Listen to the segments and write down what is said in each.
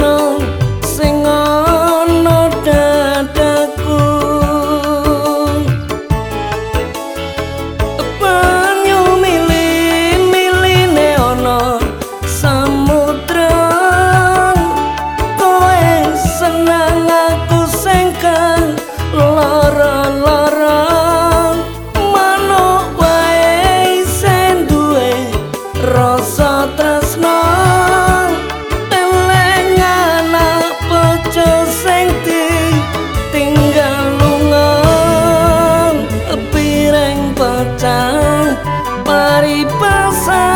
não. e passa.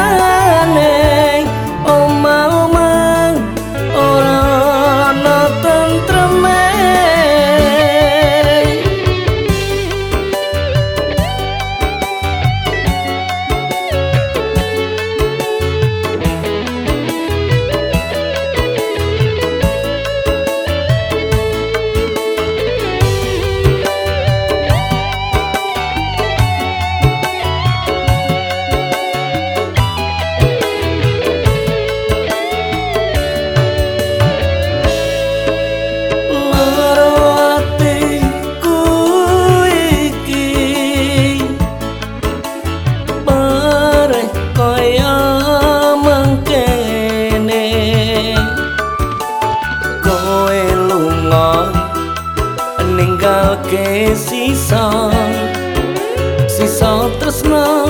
si sang si sang tersenang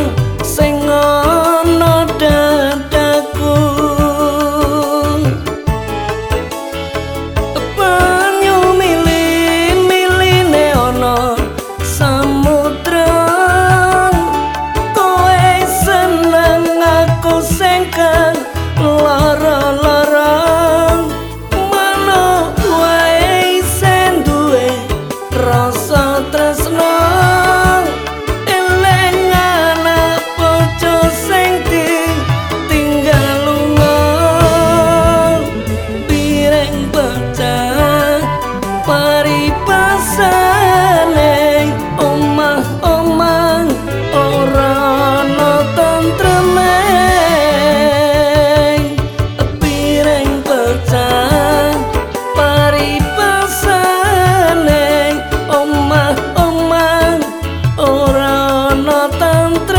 tanto